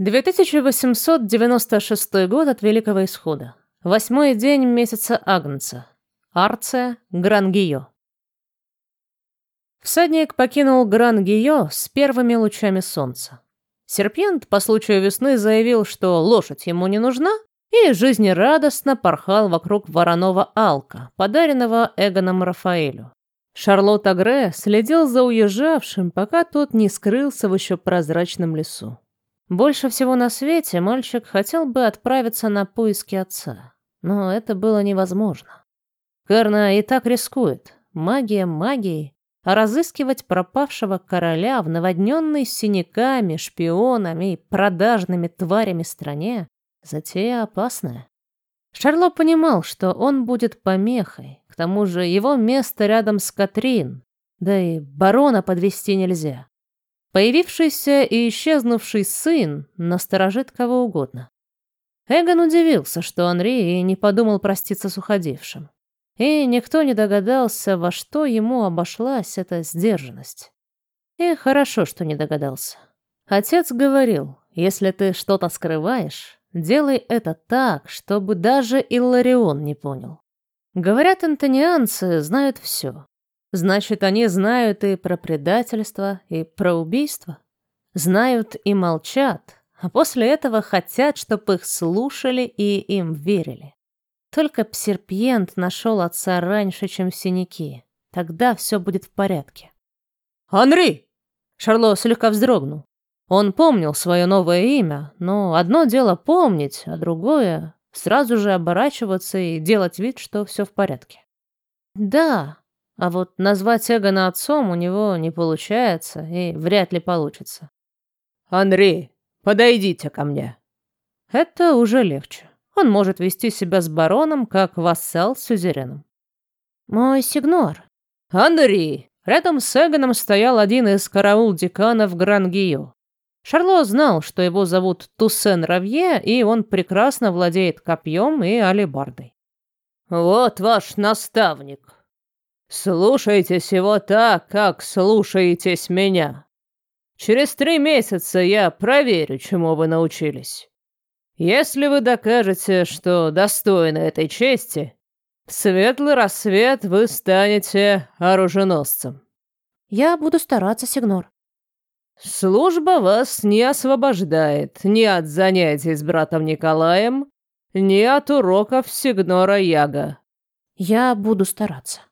2896 год от Великого Исхода. Восьмой день месяца Агнца. Арция, Грангио. Всадник покинул Грангио с первыми лучами солнца. Серпент по случаю весны заявил, что лошадь ему не нужна, и жизнерадостно порхал вокруг вороного алка, подаренного Эгоном Рафаэлю. Шарлотта Гре следил за уезжавшим, пока тот не скрылся в еще прозрачном лесу. Больше всего на свете мальчик хотел бы отправиться на поиски отца, но это было невозможно. Керна и так рискует. Магия магией, а разыскивать пропавшего короля в наводненной синяками, шпионами и продажными тварями стране — затея опасная. Шарло понимал, что он будет помехой, к тому же его место рядом с Катрин, да и барона подвести нельзя. Появившийся и исчезнувший сын насторожит кого угодно. Эгон удивился, что Анри не подумал проститься с уходившим. И никто не догадался, во что ему обошлась эта сдержанность. И хорошо, что не догадался. Отец говорил, если ты что-то скрываешь, делай это так, чтобы даже Илларион не понял. Говорят, антонианцы знают все. Значит, они знают и про предательство, и про убийство. Знают и молчат, а после этого хотят, чтобы их слушали и им верили. Только Псерпьент нашел отца раньше, чем синяки. Тогда все будет в порядке. «Анри!» Шарло слегка вздрогнул. Он помнил свое новое имя, но одно дело помнить, а другое — сразу же оборачиваться и делать вид, что все в порядке. «Да», а вот назвать Эгона отцом у него не получается и вряд ли получится. «Анри, подойдите ко мне». Это уже легче. Он может вести себя с бароном, как вассал с сюзереном. «Мой сигнор». «Анри!» Рядом с Эгоном стоял один из караул-деканов Грангио. Шарло знал, что его зовут Туссен Равье, и он прекрасно владеет копьем и алебардой. «Вот ваш наставник», Слушайтесь его так, как слушаетесь меня. Через три месяца я проверю, чему вы научились. Если вы докажете, что достойны этой чести, в светлый рассвет вы станете оруженосцем. Я буду стараться, Сигнор. Служба вас не освобождает ни от занятий с братом Николаем, ни от уроков Сигнора Яга. Я буду стараться.